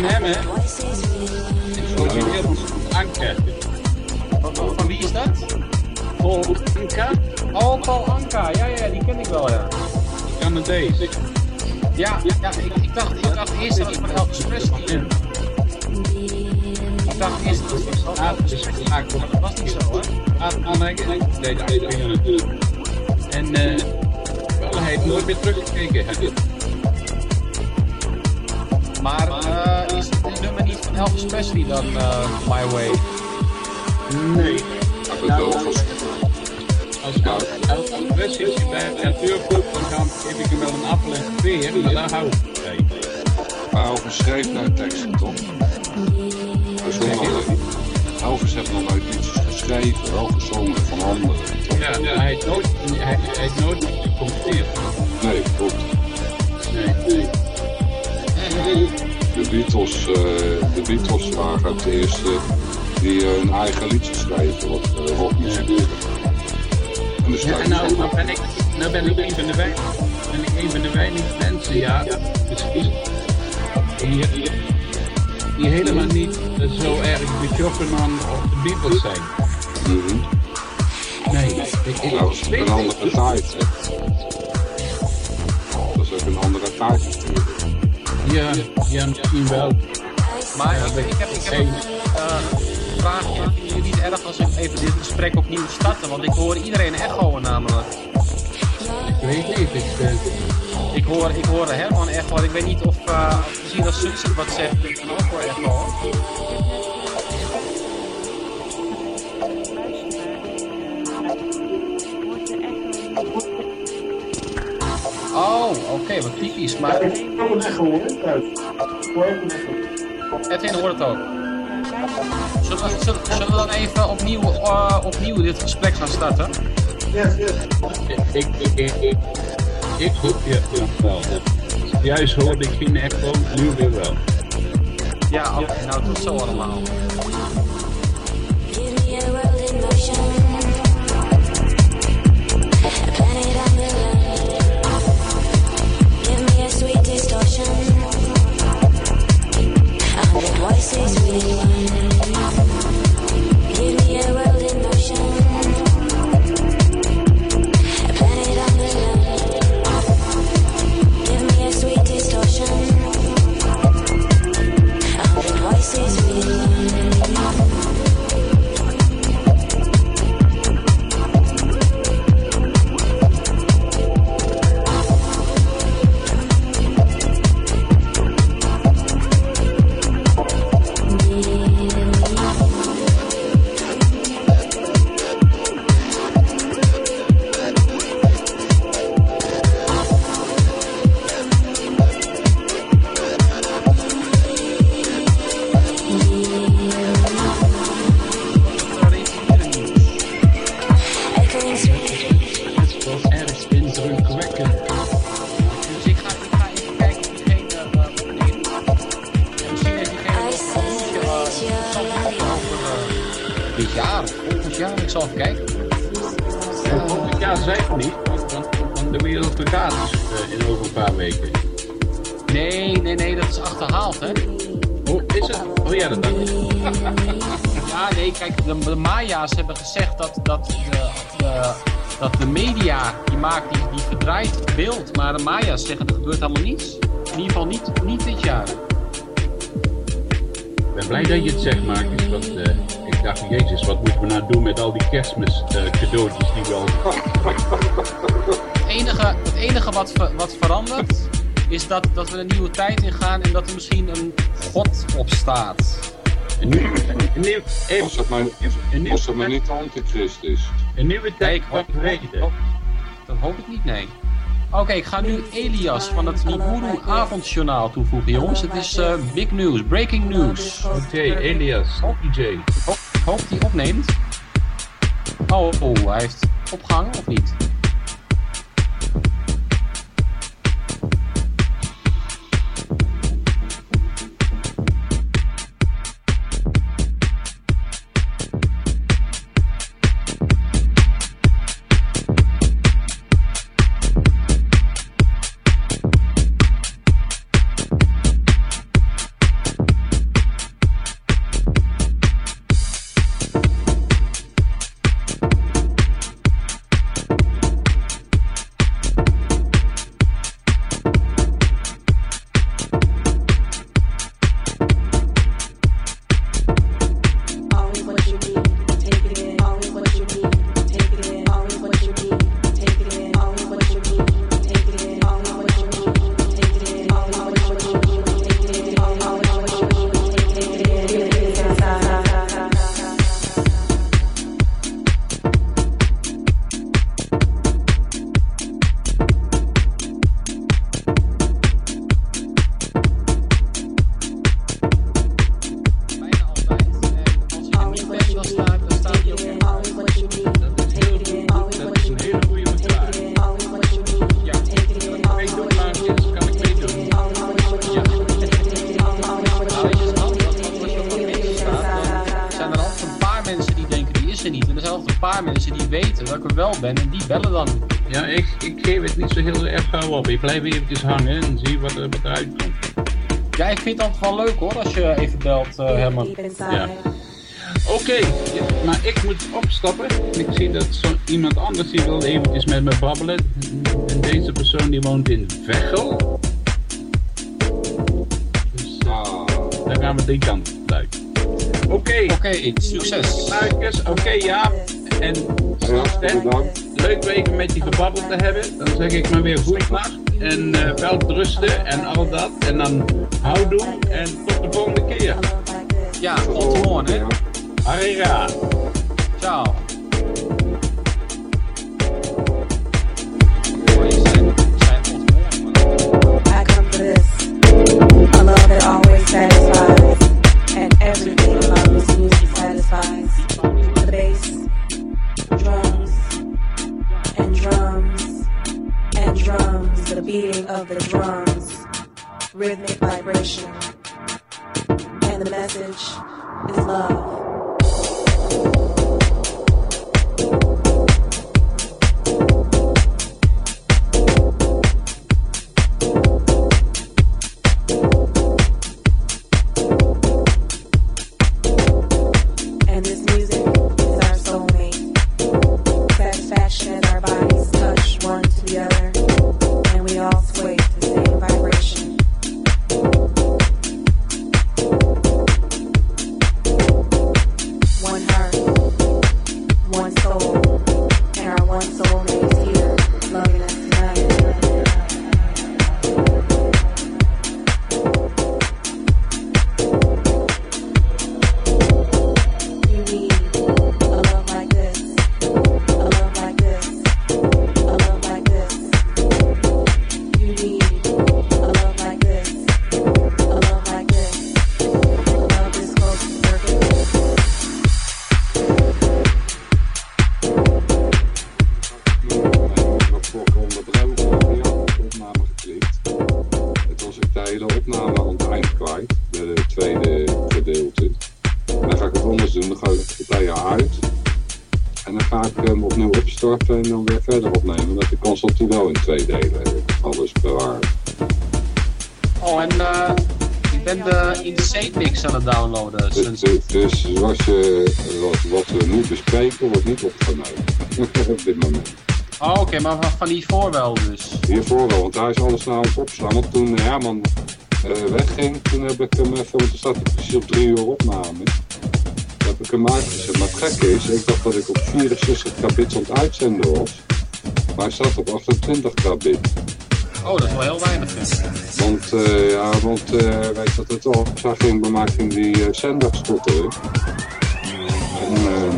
van hem, hè? Zo zie je anker. Van wie is dat? Oh, Anka? Oh, Paul Anka. Ja, ja, die ken ik wel, ja. ik kan met deze. Ja, ja ik, ik, dacht, ik dacht eerst dat het van Elvis Presley is. Ik dacht eerst dat het van Elvis Presley maar dat was niet zo, hoor. Aanleggen, nee, dat is natuurlijk. En, eh, uh, hij heeft nooit meer teruggekeken. Elvis Presley dan eh, My Way? Nee. Ik heb het wel vast. Als als Wesley bij een natuur komt, dan gaan, geef ik hem wel een appel en een peer, maar daar hou ik. Maar Elvis schreef nooit teksten, toch? Elvis heeft nog nooit liedjes geschreven, wel gezongen van anderen. Ja, ja, hij heeft nooit, hij, hij heeft nooit gecompeteerd. Nee, klopt. Nee, nee. De Beatles, eh, de Beatles waren de eerste die eh, hun eigen liedjes schreven, wat rockmuziek is. En Ja, en nou, nou ben ik, nou ben ik een van de weinige, ben ik een van de weinige mensen, ja, die, die, die helemaal niet eh, zo erg betrokken aan de Beatles zijn. Mhm. Nee, ik, ik, Nou, is een andere tijd. Dat is ook een andere tijd natuurlijk. Ja, ja, misschien wel. Maar ik, ik heb, ik heb een eh, vraagje. Vinden jullie niet erg als ik even dit gesprek opnieuw starten? Want ik hoor iedereen echoen namelijk. Ik weet niet. Ik, eh, Ik hoor, ik hoor Herman echo. Ik weet niet of uh, misschien als wat zegt, ik kan ook hoor echo. Oh, oké, wat typisch. Maar Ik echo hoor, thuis. Ik hoor ook een echo. Edwin hoort het ook. Zullen we, zullen, zullen we dan even opnieuw, eh, opnieuw dit gesprek gaan starten? Yes, yes. ik, ik, ik, ik, ik hoor ja, ja, wel. Juist hoorde ik geen echo, nu weer wel. Ja, oké, nou tot zo allemaal. Give me a world in motion. This me. Het beeld. Maar de Maya's zeggen, er gebeurt helemaal niets. In ieder geval niet, niet dit jaar. Ik ben blij dat je het zegt, Marcus. Want uh, ik dacht, jezus, wat moeten we nou doen met al die kerstmis uh, cadeautjes die wel... Het enige, het enige wat, ver, wat verandert, is dat, dat we een nieuwe tijd ingaan en dat er misschien een God opstaat. Een nieuwe, een nieuw, even, als het maar, als het maar niet de antichrist is. Een nieuwe tijd van vrede. Dat hoop ik niet, nee. Oké, okay, ik ga nu Elias van het Liburu Avondjournaal toevoegen, jongens. Het is uh, big news, breaking news. Oké, okay, Elias, DJ. Ik hoop, hoop die opneemt. Oh, oh, hij heeft opgehangen of niet? Weten dat ik er wel ben en die bellen dan. Ja, ik, ik geef het niet zo heel erg gauw op. Ik blijf eventjes hangen en zie wat er, wat eruit komt. Ja, ik vind het altijd wel leuk hoor, als je even belt, eh Herman. Ja. Oké, ja, maar ik moet opstappen. Ik zie dat zo iemand anders die wil eventjes met me babbelen. En deze persoon die woont in Veghel. Dus eh, Ah, daar gaan we die kant uit. Oké, Oké, succes. Oké ja. En ja, Stan, bedankt. leuk weer even met je gebabbeld te hebben. Dan zeg ik maar weer goed nacht. En eh wel rusten en al dat. En dan houdoe en tot de volgende keer. Ja, tot morgen. Harira. Ciao. Aan het downloaden. Dus, dus, dus zoals je, wat, wat we nu bespreken, wordt niet opgenomen. op dit moment. Oh, oké, maar van- hiervoor wel dus. Hiervoor wel, want hij is alles nou aan het opslaan. Want toen Herman eh, wegging, toen heb ik hem even, want er staat hij precies op drie uur opname. Toen heb ik hem uitgezet. Maar het gekke is, ik dacht dat ik op 64 kbits aan het uitzenden was. Maar hij staat op 28 kbit. Oh, dat is wel heel weinig. hè. Want, eh, ja, want eh, weet wat het al bij mij ging die uh, zender stotteren. En eh,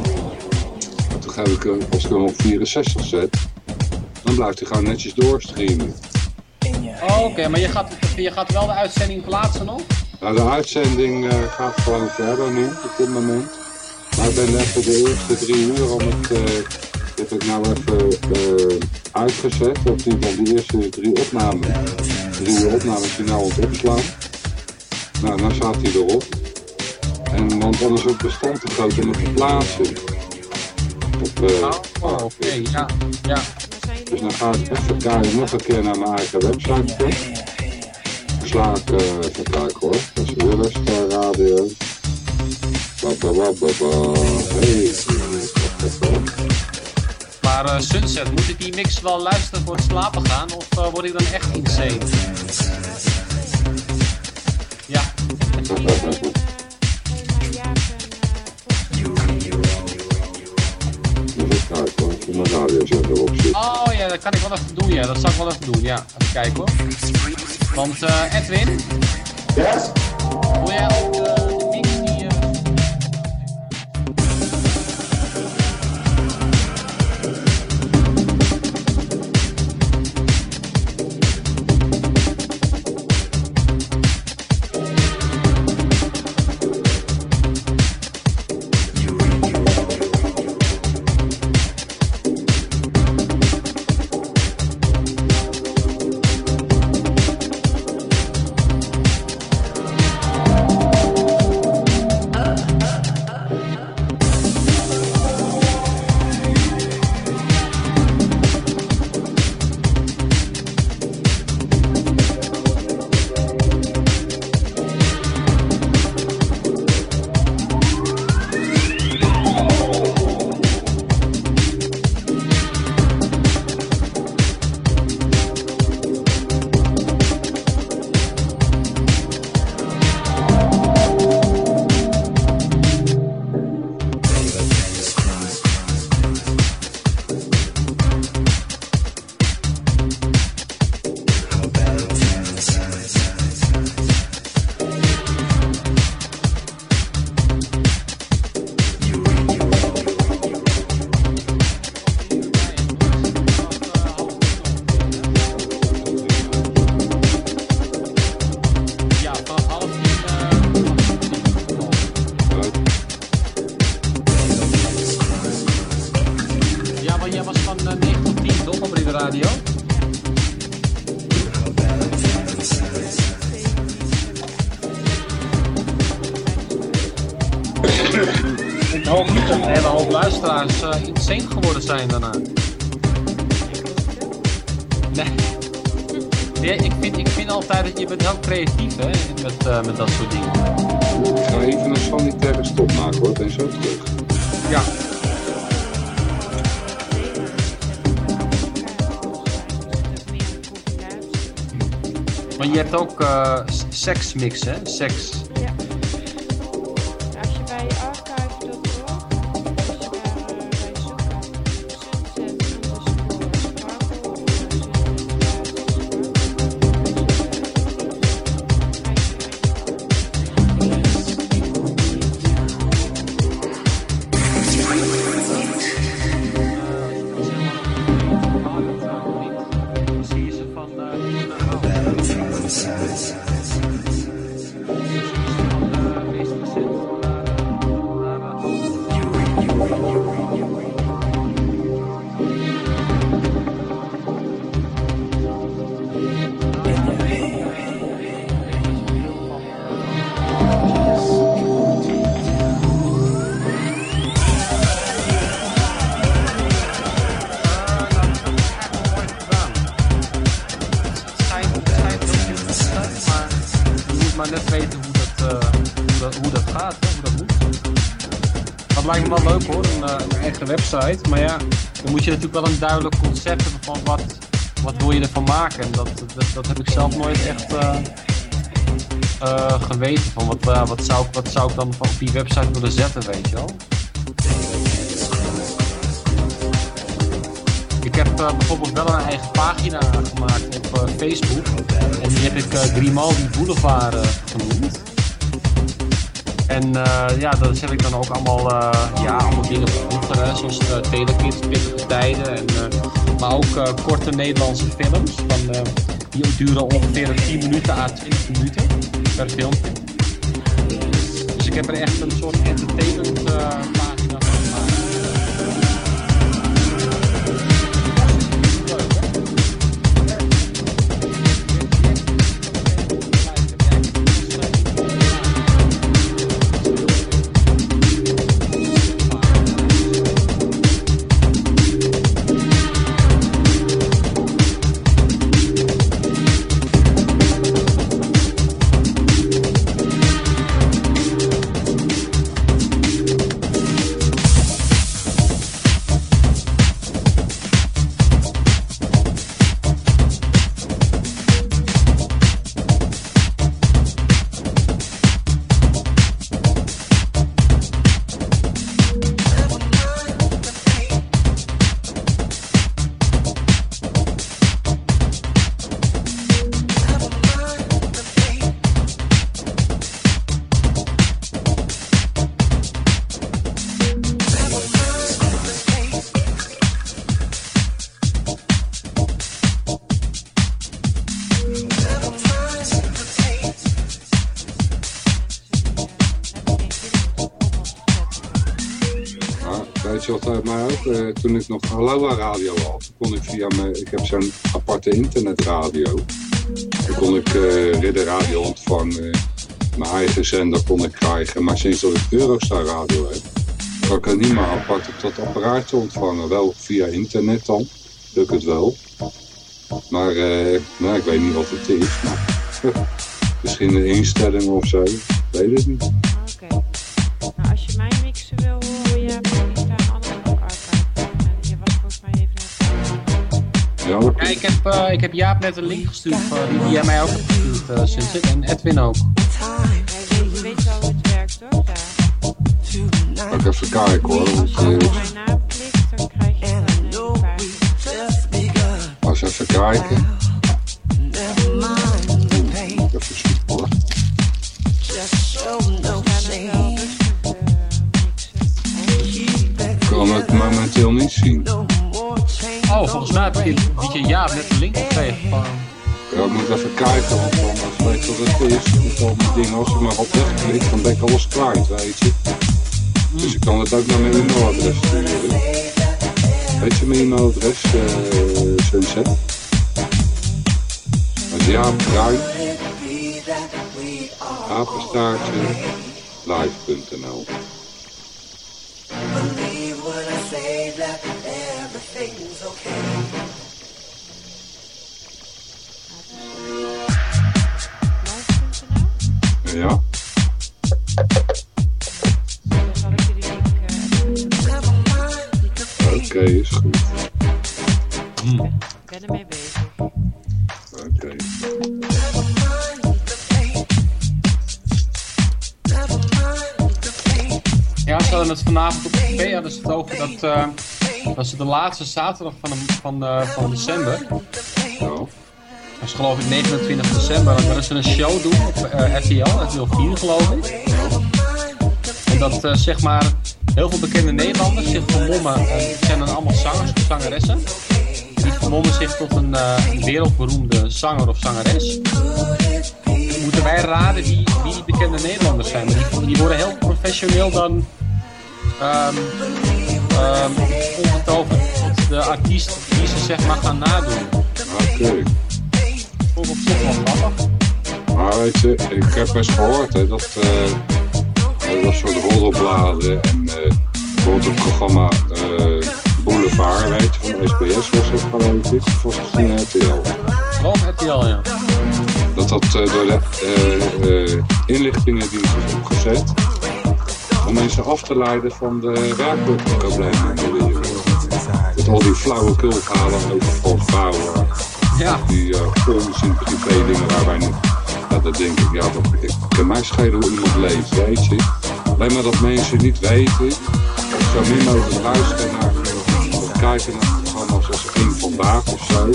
toen ga ik, hem- als ik hem op 64 zet, dan blijft hij gewoon netjes doorstreamen. Oh, oké, maar je gaat, je gaat wel de uitzending plaatsen nog? Nou, de uitzending eh, gaat gewoon verder nu, op dit moment. Maar ik ben even de eerste drie uur om het, eh, heb ik nou even eh, uitgezet. Of die van die eerste drie opnames. Drie opnames die nou het opslaan. Nou, dan staat hij erop. En want anders is het bestand te groot om het plaatsen. Op, eh, Oh, oké, ja. ja. dus dan ga ik even kijken, nog een keer naar mijn eigen website toe. Sla ik, eh, even kijken hoor. Dat is weer Star Radio. Ba, ba, ba, ba, ba. Hey. Maar eh, Sunset, moet ik die mix wel luisteren voor het slapen gaan? Of eh, word ik dan echt insane? Ja. Oh ja, dat kan ik wel even doen, ja. Dat zal ik wel even doen, ja. Even kijken hoor. Want eh, Edwin, Yes? wil jij ook insane geworden zijn daarna. Nee. Ja, ik, vind, ik vind altijd dat je bent heel creatief hè, met, uh, met dat soort dingen. Ik ga even een sanitaire stop maken hoor, ben zo terug. Ja. Maar je hebt ook uh, seksmix, hè? Seks. Maar ja, dan moet je natuurlijk wel een duidelijk concept hebben van wat, wat wil je ervan maken. En dat, dat, heb ik zelf nooit echt uh, geweten. Van wat, wat, zou, wat zou ik dan op die website willen zetten, weet je wel. Ik heb bijvoorbeeld wel een eigen pagina gemaakt op Facebook. En die heb ik Grimaldi Boulevard genoemd. En ja, daar zet ik dan ook allemaal, ja, allemaal dingen vroeger, hè, zoals uh, Telekids, pittige tijden. En, maar ook korte Nederlandse films. Van, die duren ongeveer 10 minuten à 20 minuten per filmpje. Dus ik heb er echt een soort entertainment toen ik nog Aloha radio had, kon ik via mijn, ik heb zo'n aparte internetradio. Dan kon ik uh, Radio ontvangen, mijn eigen zender kon ik krijgen. Maar sinds dat ik Eurostar radio heb, kan ik het niet meer apart op dat apparaatje ontvangen. Wel via internet dan, lukt het wel. Maar uh, nou, ik weet niet wat het is. Misschien een instelling of zo, weet het niet. Ja, ik, heb, uh, ik heb Jaap net een link gestuurd uh, die, die jij mij ook hebt gestuurd, uh, Sunset. En Edwin ook. Je weet wel hoe het werkt, hoor, daar. Ook even kijken, hoor. Als je op mijn Oh, volgens mij heb je DJ Jaap net een link. Van... Ja, ik moet even kijken, want anders weet ik wat het is. Met al die dingen, als ik maar op wegklik, dan ben ik alles kwijt, weet je. Dus ik kan het ook naar mijn e-mailadres sturen. Weet je mijn e-mailadres, uh, Sunset. Dat is Jaap Bruin. Apenstaartje. Live.nl vanavond op tv hadden ze het over dat, eh, dat ze de laatste zaterdag van, de- van, van december, Nou, dat is geloof ik 29 december, dan willen ze een show doen op RTL, RTL 4 geloof ik. En dat eh, zeg maar heel veel bekende Nederlanders zich vermommen, het zijn dan allemaal zangers of zangeressen, die vermommen zich tot een eh, een wereldberoemde zanger of zangeres. Moeten wij raden wie, wie die bekende Nederlanders zijn? Die, die worden heel professioneel dan ehm ehm omgetoverd tot de artiest die ze zeg maar gaan nadoen. oké. Vond ik op zich wel grappig. Maar weet je, ik heb best gehoord hè, dat eh er was soort roddelbladen en eh bijvoorbeeld het programma eh, Boulevard, weet je, van SBS was het ik, of was het van RTL. Op RTL, ja. Dat dat eh, door de eh, eh, inlichtingendienst is opgezet om mensen af te leiden van de werkelijke problemen in de wereld. Met al die flauwekulverhalen over Frans Bauer, Ja, die uh, onzin privé dingen waar wij niet... Ja, dat denk ik, ja, dat, ik kan mij schelen hoe iemand leeft, weet je. Alleen maar dat mensen niet weten, of zo min mogelijk luisteren naar, of kijken naar programma's als één vandaag of zo,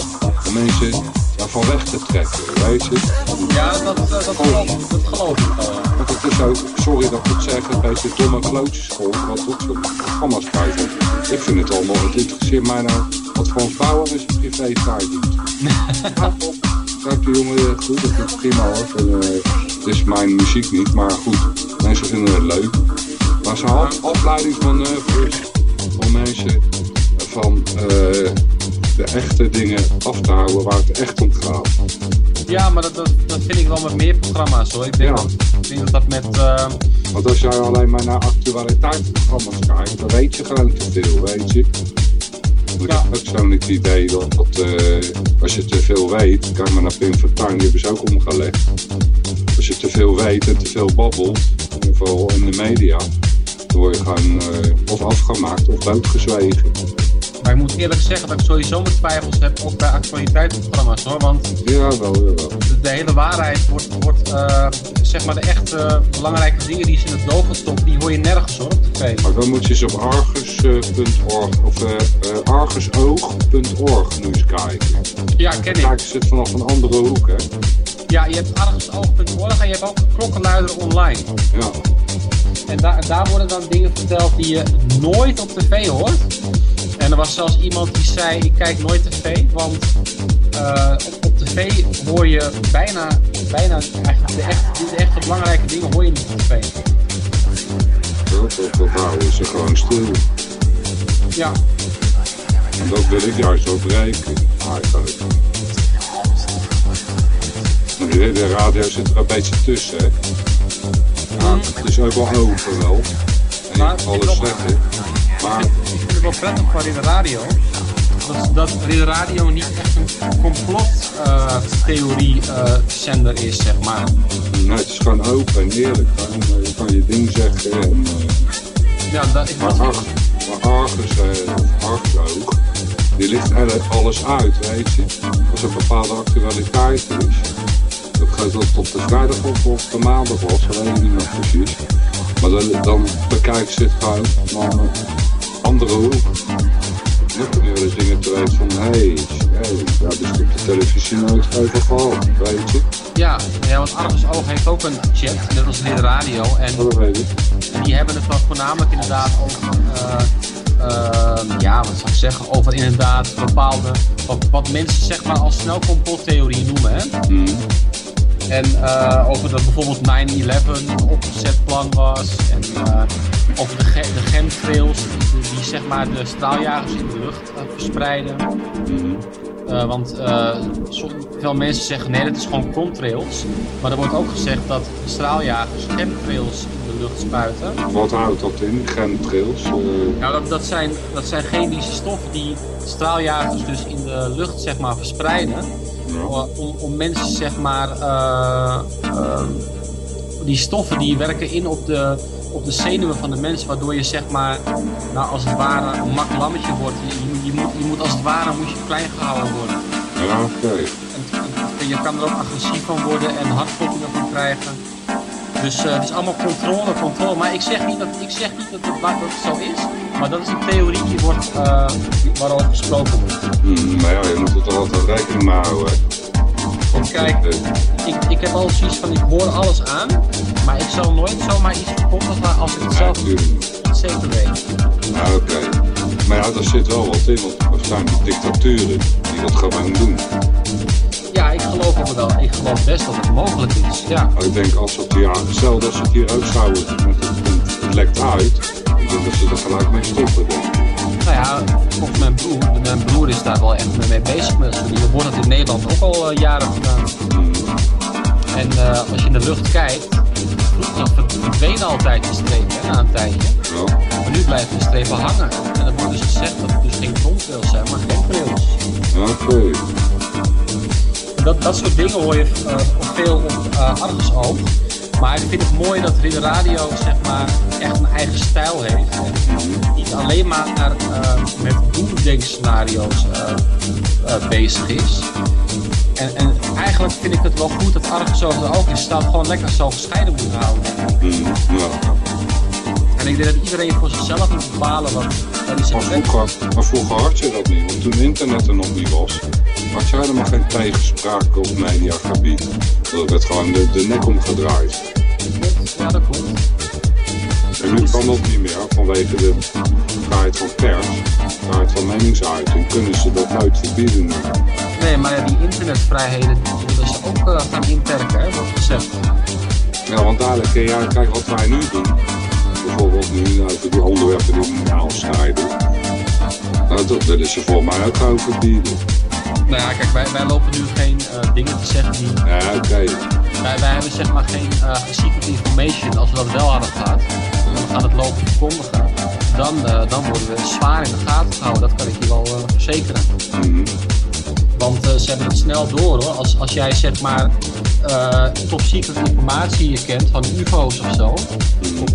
mensen daarvan weg te trekken, weet je. ja dat, dat, dat, geloof, dat geloof ik wel, ja. Want het is ook, sorry dat ik het zeg, een beetje domme klootjeschool, wat ook zo'n programma's krijgen. Ik vind het allemaal, het interesseert mij nou wat Frans Bauer is een privé tijd. Kijk, de jongen, goed, dat is prima hoor. En, eh, het is mijn muziek niet, maar goed, mensen vinden het leuk. Maar zo'n af, afleidingsmanoeuvres om mensen van eh, de echte dingen af te houden waar het echt om gaat. Ja, maar dat, dat, dat vind ik wel met meer programma's hoor. Ik denk, Ja. dat, ik denk dat dat met... eh, Want als jij alleen maar naar actualiteitsprogramma's kijkt, dan weet je gewoon te veel, weet je. Want Ik Ja. heb ook zo'n idee dat, dat eh, als je te veel weet, kijk maar naar Pim Fortuyn, die hebben ze ook omgelegd. Als je te veel weet en te veel babbelt, vooral in de media, dan word je gewoon eh, of afgemaakt of doodgezwegen. Maar ik moet eerlijk zeggen dat ik sowieso mijn twijfels heb, ook bij actualiteitsprogramma's hoor. Want Jawel, jawel. de, de hele waarheid wordt, wordt eh, zeg maar de echte belangrijke dingen die ze in het logo stoppen, die hoor je nergens hoor op tv. Maar dan moet je eens op argus.org of eh, eh, argusoog.org nu eens kijken. Ja, ken ik. Kijken ze het vanaf een andere hoek, hè. Ja, je hebt argusoog.org en je hebt ook klokkenluider online. Ja. En daar daar worden dan dingen verteld die je nooit op tv hoort. En er was zelfs iemand die zei, ik kijk nooit tv, want eh, op, op tv hoor je bijna, bijna eigenlijk de, echt, de echte belangrijke dingen hoor je niet op tv. Dat, dat, houden ze gewoon stil. Ja, En dat wil ik juist ook breken. Eigenlijk. Maar De, radio zit er een beetje tussen. Hè. Ja, het is ook wel open wel. En alles zeggen. Maar wel prettig van Ridder Radio. Dat, dat Ridder Radio niet echt een complottheorie uh, zender is, zeg maar. nee, het is gewoon open en eerlijk. Gewoon, eh, je kan je ding zeggen. En, eh, Ja, dat, ik maar Argus, eh, Argusoog, die ligt eigenlijk alles uit, weet je. Als er bepaalde actualiteit is. Dat gaat tot, tot de vrijdag of, of de maandag was, weet ik niet meer precies. Maar dan, dan bekijken ze het gewoon andere hoek. Dan kun je wel eens dingen te weten van, hé, hey, hey, daar de televisie nooit over gehad, weet je. ja, ja, want Argus Oog heeft ook een chat, net als Ridder Radio. En Dat weet ik. Die hebben het voornamelijk inderdaad over, eh, eh, ja, wat zou ik zeggen, over inderdaad bepaalde, wat, wat mensen zeg maar als snel complottheorie noemen. Hè? Mm. En eh, over dat bijvoorbeeld 9-11 een opgezet plan was. En, over de, ge de chemtrails die, zeg maar de straaljagers in de lucht eh, verspreiden. Eh, want eh, veel mensen zeggen nee, dat is gewoon contrails. Maar er wordt ook gezegd dat straaljagers chemtrails in de lucht spuiten. Wat houdt dat in? Chemtrails? Nou, dat, dat, zijn, dat zijn chemische stoffen die straaljagers dus in de lucht zeg maar verspreiden. ja. Om, om mensen zeg maar... die stoffen die werken in op de, op de zenuwen van de mensen. Waardoor je zeg maar, nou als het ware een mak lammetje wordt. Je, je, moet- je, moet, je moet als het ware moet je klein gehouden worden. Ja, oké. En, en je kan er ook agressief van worden en hartkloppingen van krijgen. Dus eh, het is allemaal controle, controle. Maar ik zeg niet dat, ik zeg niet dat, het, dat het zo is. Maar dat is een theorie die wordt, eh, waarover gesproken wordt. Hm, maar ja, je moet er toch altijd rekening mee houden. Want, Kijk. Ik, ik heb al zoiets van, ik hoor alles aan. Maar ik zal nooit zomaar iets verkondigen als ik het zelf niet zeker weet. Oké. Maar ja, daar zit wel wat in, want er zijn dictaturen die dat gewoon doen. Ja, ik geloof ook wel. Ik geloof best dat het mogelijk is. Ja. Maar ik denk, als het, stel dat ze het hier ook zouden, het, het, het lekt uit, denk dat ze er gelijk mee stoppen. denk ik. Nou ja, volgens mijn broer, mijn broer is daar wel echt mee bezig met dat. Er wordt het in Nederland ook al eh, jaren gedaan. En eh, als je in de lucht kijkt, vroeger ver- verdwenen altijd die strepen hè, na een tijdje. Maar nu blijven de strepen hangen. En er wordt dus gezegd dat het dus geen grondtrails zijn, maar geen trails. ja oké. Dat, dat soort dingen hoor je eh, veel op uh, Argusoog. Maar ik vind het mooi dat er in de radio zeg maar, echt een eigen stijl heeft. Niet alleen maar eh, met doemdenkscenario's eh eh, bezig is. En, en eigenlijk vind ik het wel goed dat Argusoog er ook is. staat gewoon lekker zo gescheiden moet houden. Ja. En ik denk dat iedereen voor zichzelf moet bepalen wat, is Maar vroeger, maar vroeger had je dat niet, want toen internet er nog niet was, had je helemaal geen tegenspraak op mediagebied. Dat werd gewoon de, de nek omgedraaid. Ja, dat klopt. En nu kan dat niet meer vanwege de vrijheid van pers, vrijheid van meningsuiting, kunnen ze dat nooit verbieden. Nee, maar die internetvrijheden die willen ze ook eh, gaan inperken, hè, wordt gezegd. Ja, want dadelijk, ja, kijk wat wij nu doen. Bijvoorbeeld nu over die onderwerpen die we aansnijden. Nou, dat willen ze voor mij ook gewoon verbieden. Nou ja, kijk, wij, wij lopen nu geen eh, dingen te zeggen die... Ja, oké. Wij, wij hebben zeg maar geen uh, secret information. Als we dat wel hadden gehad, we gaan het lopen verkondigen, dan, uh, dan worden we zwaar in de gaten gehouden. Dat kan ik je wel verzekeren. Mhm. Want uh, ze hebben het snel door hoor. Als, als jij zeg maar uh, informatie kent van UFO's of zo, of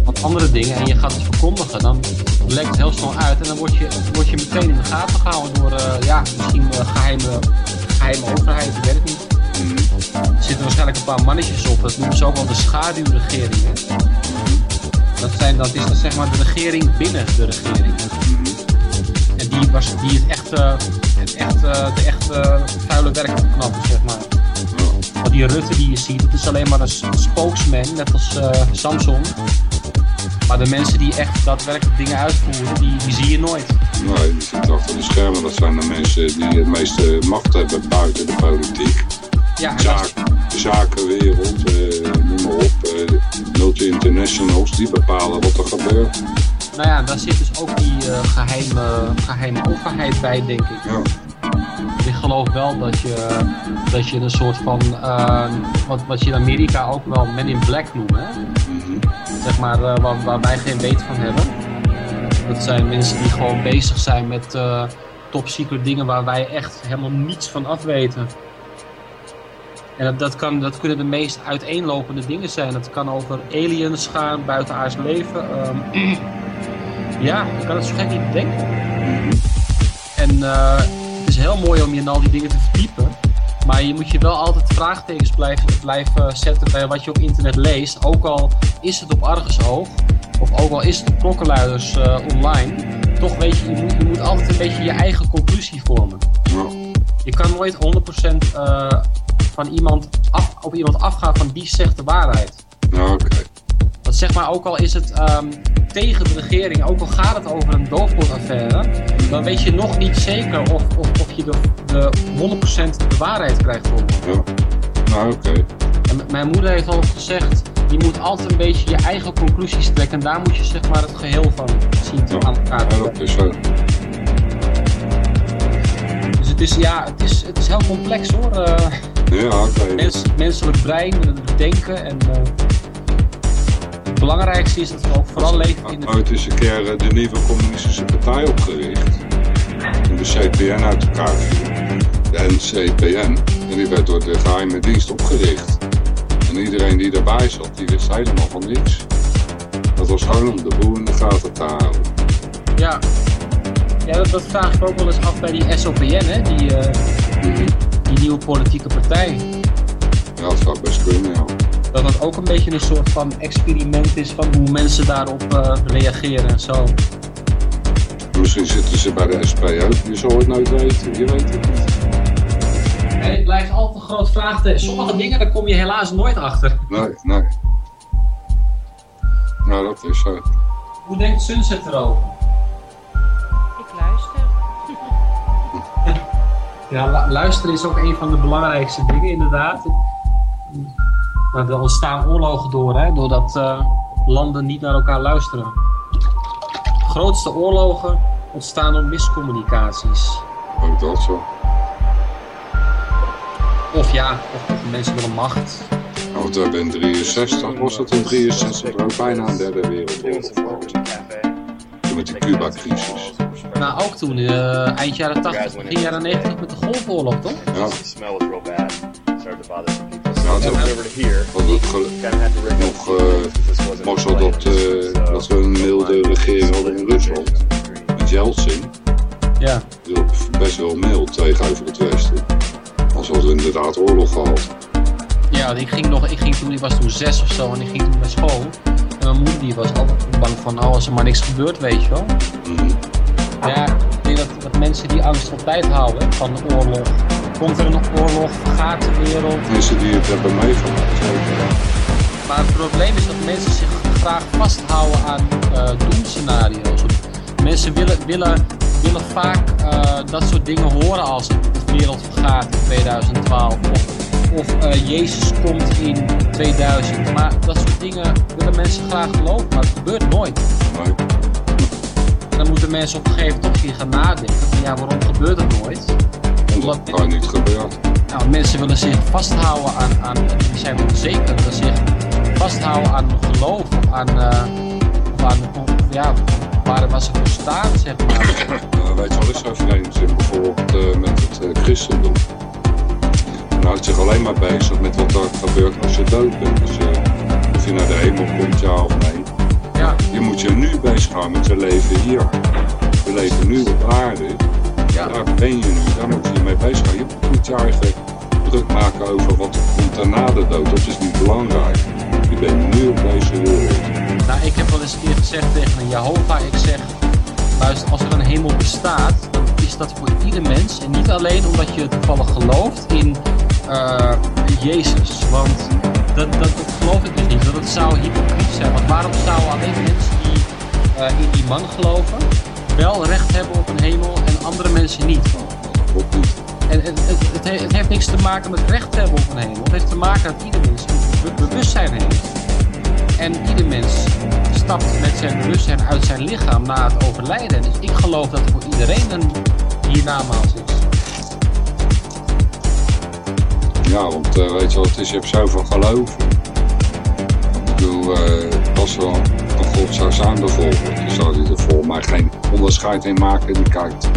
wat andere dingen, en je gaat het verkondigen, dan lekt het heel snel uit en dan word je, word je meteen in de gaten gehouden door uh, ja, misschien geheime, geheime overheid, ik weet het niet. Er zitten waarschijnlijk een paar mannetjes op, dat noemen ze ook wel de schaduwregeringen. Dat, zijn, dat is zeg maar de regering binnen de regering. En die, was, die het echt, het echt, de echt uh, vuile werk knappen, zeg maar. Want die Rutte die je ziet, dat is alleen maar een spokesman, net als uh, Samsung. Maar de mensen die echt daadwerkelijk dingen uitvoeren, die, die zie je nooit. Nee, die zitten achter de schermen. Dat zijn de mensen die het meeste macht hebben buiten de politiek. Ja, Zaak, zakenwereld, noem maar op. multi-internationals, die bepalen wat er gebeurt. Nou ja, daar zit dus ook die uh, geheime, geheime overheid bij, denk ik. Ja. Ik geloof wel dat je, dat je een soort van, uh, wat, wat je in Amerika ook wel Men in Black noemt, hè? Mm -hmm. zeg maar, uh, waar, waar, wij geen weet van hebben. Dat zijn mensen die gewoon bezig zijn met uh, top secret dingen waar wij echt helemaal niets van af weten. En dat, dat, kan, dat kunnen de meest uiteenlopende dingen zijn. Het kan over aliens gaan, buitenaards leven. Um, ja, ik kan het zo gek niet bedenken. En uh, het is heel mooi om je in al die dingen te verdiepen. Maar je moet je wel altijd vraagtekens blijven, blijven zetten bij wat je op internet leest. Ook al is het op argusoog, of ook al is het op klokkenluiders uh, online. Toch weet je, je moet, je moet altijd een beetje je eigen conclusie vormen. Je kan nooit 100% uh, van iemand af, op iemand afgaan van die zegt de waarheid. Oké. Okay. Want zeg maar, ook al is het um, tegen de regering, ook al gaat het over een doofpotaffaire, dan weet je nog niet zeker of, of, of je de, de 100% de waarheid krijgt. Voor. Ja, nou oké. Okay. Mijn moeder heeft al gezegd, je moet altijd een beetje je eigen conclusies trekken. En daar moet je zeg maar het geheel van zien te Ja, aan elkaar te ja, dat is zo. Dus het is, ja, het is, het is heel complex hoor. Eh, Ja, oké. mens, menselijk brein, het denken en eh, belangrijkste is dat we ook vooral leven in Maar het is een keer eh, de nieuwe communistische partij opgericht. Toen de CPN uit elkaar viel. De NCPN. En die werd door de geheime dienst opgericht. En iedereen die daarbij zat, die wist helemaal van niks. Dat was gewoon om de boel in de gaten te houden. Ja, ja dat, dat vraag ik ook wel eens af bij die SOPN, hè? Die, eh, Mhm. die nieuwe politieke partij. Ja, dat zou best kunnen, ja. Dat het ook een beetje een soort van experiment is van hoe mensen daarop eh, reageren en zo. Misschien zitten ze bij de SP ook. Je zal het nooit weten. Je weet het niet. En het blijft altijd een groot vraagteken. Sommige dingen, daar kom je helaas nooit achter. Nee, nee. Nou, dat is zo. Hoe denkt Sunset erover? Ik luister. Ja, lu- luisteren is ook een van de belangrijkste dingen, inderdaad. Maar er ontstaan oorlogen door, hè, doordat eh, landen niet naar elkaar luisteren. De grootste oorlogen ontstaan door miscommunicaties. Ook dat zo. Of ja, of, mensen willen macht. Want we hebben in 63, was het in 63 ook bijna een derde wereldoorlog gehad. Toen Met de Cuba-crisis. Nou, ook toen, eh, eind jaren 80, begin jaren 90 met de Golfoorlog, toch? Ja, Het nog mazzel planned. dat, eh, dat we een milde regering hadden in Rusland. Met Yeltsin. Ja. Best wel mild tegenover het Westen. Als hadden we inderdaad oorlog gehad. Ja, ik ging nog, ik ging toen, ik was toen zes of zo en ik ging toen naar school. En mijn moeder die was altijd bang van, oh, als er maar niks gebeurt, weet je wel. Mhm. Ja, ik denk dat, dat mensen die angst op tijd houden van de oorlog. Komt er een oorlog, vergaat de wereld. Mensen die het hebben meegemaakt. zeker. Maar het probleem is dat mensen zich graag vasthouden aan eh doemscenario's. Mensen willen, willen, willen vaak eh, dat soort dingen horen als de wereld vergaat in 2012. Of, of eh, Jezus komt in 2000. Maar dat soort dingen willen mensen graag geloven, maar het gebeurt nooit. Nee. En dan moeten mensen op een gegeven moment toch weer gaan nadenken. Van, ja, waarom gebeurt het nooit? Het gewoon niet gebeurt. Nou, mensen willen zich vasthouden aan, aan die zijn onzeker, willen zich vasthouden aan hun geloof of aan, eh, of aan of, ja, waar, waar ze voor staan, zeg maar. Weet je wel, is zo vreemd in bijvoorbeeld eh, met het eh, christendom. Houdt zich alleen maar bezig met wat er gebeurt als je dood bent. Dus eh, of je naar de hemel komt, ja of nee. Ja, Je moet je nu bezighouden met je leven hier. We leven nu op aarde. Ja, Daar ben je nu, daar moet je je mee bezighouden. Je moet je eigen druk maken over wat er komt daarna de dood. Dat is niet belangrijk. Je bent nu op deze wereld. nou, ik heb wel eens een keer gezegd tegen een Jehovah, ik zeg, luister, als er een hemel bestaat, dan is dat voor ieder mens. En niet alleen omdat je toevallig gelooft in eh, Jezus. Want dat, dat, dat geloof ik dus niet, want dat zou hypocriet zijn. Want waarom zouden alleen mensen die eh, in die man geloven, wel recht hebben op een hemel en andere mensen niet? En het, het, het, he- het heeft niks te maken met recht hebben op een hemel. Het heeft te maken dat ieder mens bewustzijn heeft. En ieder mens stapt met zijn bewustzijn uit zijn lichaam na het overlijden. Dus ik geloof dat voor iedereen een hiernamaals is. Ja, want eh, weet je wat het is, je hebt zoveel geloof. Ik bedoel, eh, als zou zijn bijvoorbeeld, dan zou hij er volgens mij geen onderscheid in maken. Die kijkt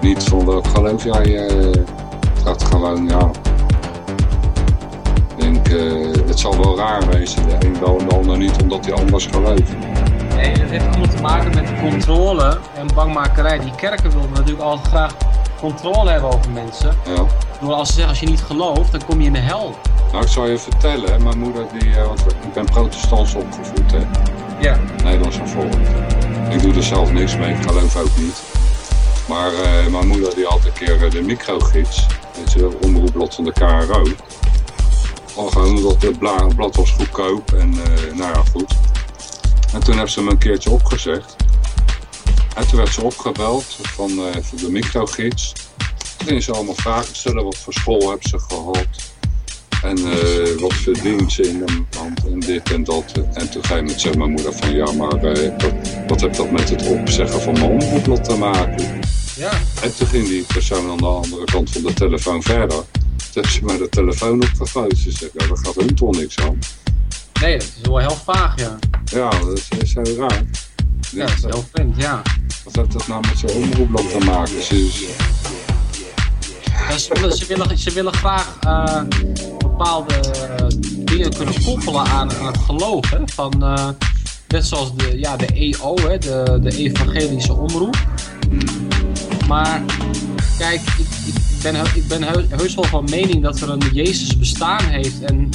niet van welk geloof jij het gaat gewoon, ja. Ik denk, eh, het zal wel raar wezen, de een wel en de ander niet, omdat hij anders gelooft. Nee, dat heeft allemaal te maken met controle en bangmakerij. Die kerken wilden natuurlijk altijd graag controle hebben over mensen. Ja. Door als ze zeggen, als je niet gelooft, dan kom je in de hel. Nou, ik zal je vertellen, mijn moeder, die, eh, want ik ben protestants opgevoed, hè. Ja. Nederlands volk. Ik doe er zelf niks mee, ik geloof ook niet. Maar eh, mijn moeder die had een keer eh, de microgids, je wel, omroepblad van de KRO. Al gewoon omdat het bla- blad was goedkoop en eh, nou ja, goed. En toen heeft ze me een keertje opgezegd. En toen werd ze opgebeld van, eh, van de microgids. Toen ging ze allemaal vragen stellen, wat voor school hebben ze gehad. En eh, wat verdient ze in een maand en dit en dat. En toen je met zeg mijn moeder van ja, maar eh, wat, wat heeft dat met het opzeggen van mijn omroepblad te maken? Ja. En toen ging die persoon aan de andere kant van de telefoon verder. Toen heeft ze mij de telefoon opgegooid. Ze zegt, ja, daar gaat hun toch niks aan. Nee, dat is wel heel vaag, ja. Ja, dat is, is heel raar. Ja, dat is heel vreemd, ja. Wat heeft dat nou met zijn omroepblad te maken? Ze, ze- Ja, ze, willen, ze, willen, ze willen graag eh, bepaalde eh, dingen kunnen koppelen aan, aan het geloof. Van, eh, net zoals de, ja, de EO, hè? De, de evangelische omroep. Maar kijk, ik, ik ben, ik ben heu- heus wel van mening dat er een Jezus bestaan heeft. En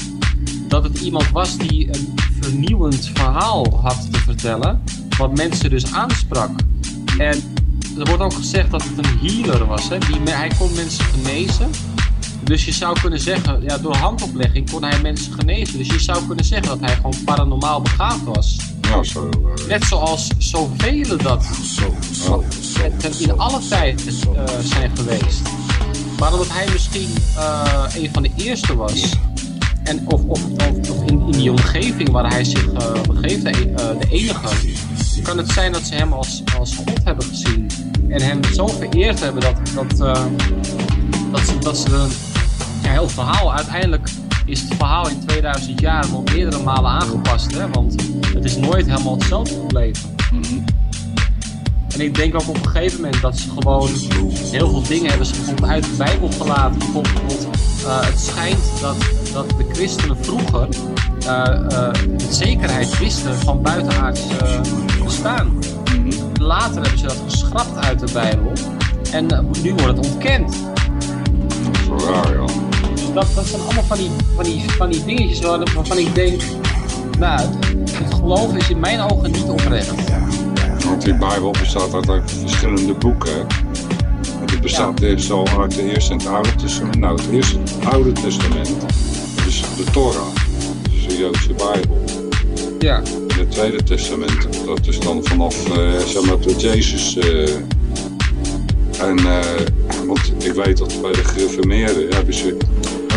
dat het iemand was die een vernieuwend verhaal had te vertellen. Wat mensen dus aansprak. En er wordt ook gezegd dat het een healer was. Hè? Die, hij kon mensen genezen. Dus je zou kunnen zeggen, ja, door handoplegging kon hij mensen genezen. Dus je zou kunnen zeggen dat hij gewoon paranormaal begaafd was. nou, zo... eh, Net zoals zoveel dat oh, ten- in alle tijd eh, zijn geweest. Maar omdat hij misschien eh, een van de eerste was. En of, of, of, of in, in die omgeving waar hij zich begeeft, de, e- de enige. Kan het zijn dat ze hem als, als God hebben gezien. En hem zo vereerd hebben dat, dat, dat ze, dat ze een ja, heel verhaal. Uiteindelijk is het verhaal in 2000 jaar nog meerdere malen aangepast. Hè? Want het is nooit helemaal hetzelfde gebleven. En ik denk ook op een gegeven moment dat ze gewoon heel veel dingen hebben ze bijvoorbeeld uit de Bijbel gelaten. Bijvoorbeeld, eh, het schijnt dat, dat de christenen vroeger met zekerheid wisten van buitenaards bestaan. Later hebben ze dat geschrapt uit de Bijbel. En nu wordt het ontkend. raar, ja. Dat, dat zijn allemaal van die, van die, van die dingetjes waar- waarvan ik denk, nou, het, geloof is in mijn ogen niet oprecht. Want die Bijbel bestaat uit verschillende boeken. Het bestaat eerst al uit het Eerste en het Oude Testament. Nou, het Eerste het Oude Testament, is de Torah. Dat is de Joodse Bijbel. Ja. En het Tweede Testament, dat is dan vanaf, eh, zeg maar, tot Jezus. eh, en, eh, want ik weet dat bij de gereformeerden hebben ze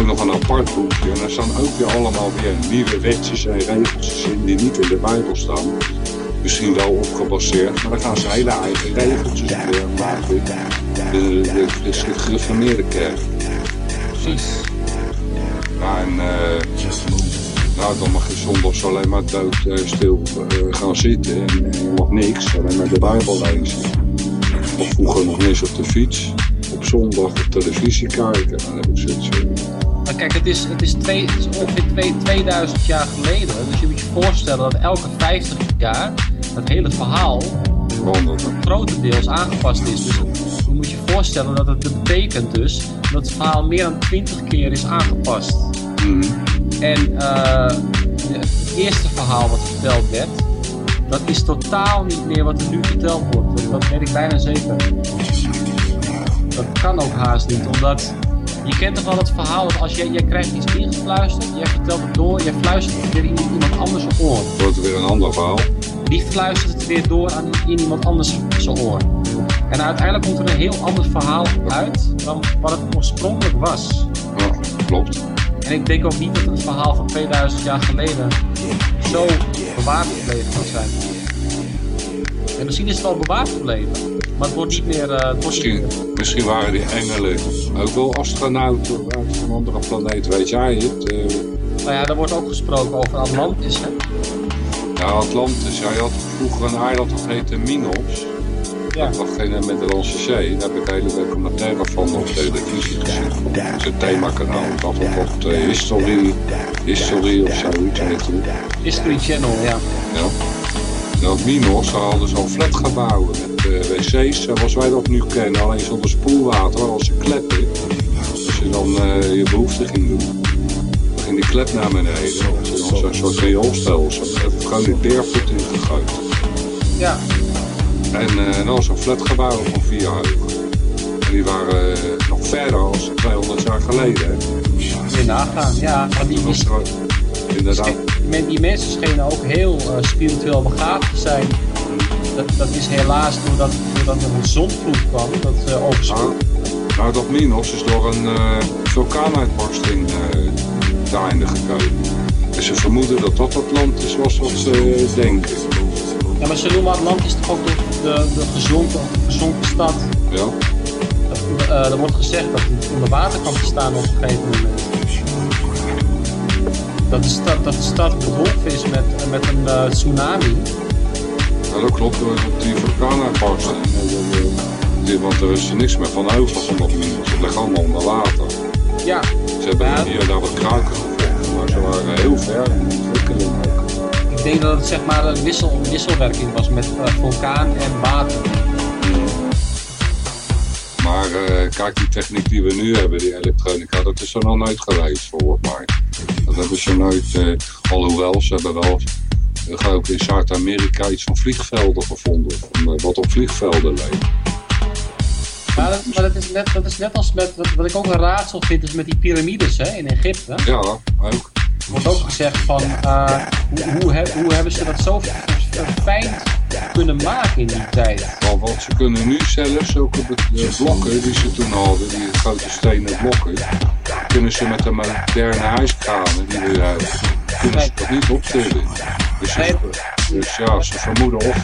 ook nog een apart boekje. En daar staan ook weer allemaal weer nieuwe wetjes en regeltjes in die niet in de Bijbel staan. Misschien wel op gebaseerd, maar dan gaan ze hele eigen regeltjes maken. De, de christelijk gereformeerde kerk. Precies. Ja, en eh, nou, dan mag je zondags alleen maar dood eh, stil eh, gaan zitten en, en mag niks, alleen maar de Bijbel lezen. Of vroeger nog eens op de fiets, op zondag op televisie kijken. Dan heb ik zoiets Maar kijk, het is, het is, twee, het is ongeveer twee, 2000 jaar geleden. Dus je moet je voorstellen dat elke 50 jaar het hele verhaal grotendeels aangepast is. Dus je moet je voorstellen dat het betekent dus dat het verhaal meer dan 20 keer is aangepast. Mhm. En eh, het eerste verhaal wat verteld werd, dat is totaal niet meer wat er nu verteld wordt. Dat weet ik bijna zeker. Dat kan ook haast niet, omdat je kent toch wel het verhaal dat als jij, jij krijgt iets ingefluisterd, jij vertelt het door, jij fluistert het weer in iemand anders zijn oor. Wordt weer een ander verhaal. Die fluistert het weer door aan in iemand anders zijn oor. En uiteindelijk komt er een heel ander verhaal uit dan wat het oorspronkelijk was. Ja, klopt. En ik denk ook niet dat het verhaal van 2000 jaar geleden zo bewaard gebleven kan zijn. En misschien is het wel bewaard gebleven, maar het wordt meer. eh, het wordt Misschien, misschien waren die engelen ook wel astronauten uit een andere planeet, weet jij het? Eh, nou ja, er wordt ook gesproken over Atlantis. Hè? ja, Atlantis, ja, je had vroeger een eiland dat heette Minos. Ja. Dat was geen Middellandse Zee. Daar heb ik hele documentaire van op televisie gezien. Het is een themakanaal. Het op de History, History of zoiets. History Channel, ja. Ja. En op Minos daar hadden ze al flatgebouwen met eh, wc's zoals wij dat nu kennen. Alleen zonder spoelwater, als ze kleppen. Als je dan eh, je behoefte ging doen. Dan ging die klep naar beneden. En ze dan zo'n soort rioolstelsel. Gewoon die beerput in gegooid. Ja, En eh dat was een flatgebouw van vier hoog. En die waren eh, nog verder als 200 jaar geleden. hè. weer nagaan. Ja, maar die, Dat inderdaad. Men- die mensen schenen ook heel eh, spiritueel begaafd te zijn. Dat, dat is helaas doordat, doordat er een zonvloed kwam, dat ze overspoeld. Nou, dat Minos is door een eh, vulkaanuitbarsting het einde gekomen. En ze vermoeden dat dat het land is zoals wat ze denken. Ja, maar ze noemen Atlantis toch ook de, de, de gezonken, gezonken stad. Ja? Er wordt gezegd dat het onder water kan bestaan op een gegeven moment. Dat de stad, dat de stad is met, met een eh, tsunami. Ja, dat klopt, die vulkaan die- Want er is niks meer van over van dat. Het ligt allemaal onder water. Ja, Ze hebben Ja. hier daar wat kruiken gevonden, maar ze waren heel ver in de ontwikkeling ook. ik denk dat het zeg maar een, wissel, wisselwerking was met eh, vulkaan en water. Maar eh, kijk, die techniek die we nu hebben, die elektronica, dat is er nog nooit geweest volgens mij. Dat hebben ze nooit, eh, alhoewel ze hebben wel, geloof ik in Zuid-Amerika iets van vliegvelden gevonden, van, eh, wat op vliegvelden leek. Maar, dat, maar dat, is net, dat is net als met, wat, wat ik ook een raadsel vind, is met die piramides hè, in Egypte. Ja, ook. Er wordt ook gezegd van, eh, hoe, hoe, he- hoe hebben ze dat zo verfijnd kunnen maken in die tijd? Want, want ze kunnen nu zelfs zulke be- eh, blokken die ze toen hadden, die grote stenen blokken, kunnen ze met de moderne huiskranen die we hebben, kunnen ze dat niet optillen. Dus, dus ja, ze vermoeden of